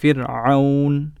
فرعون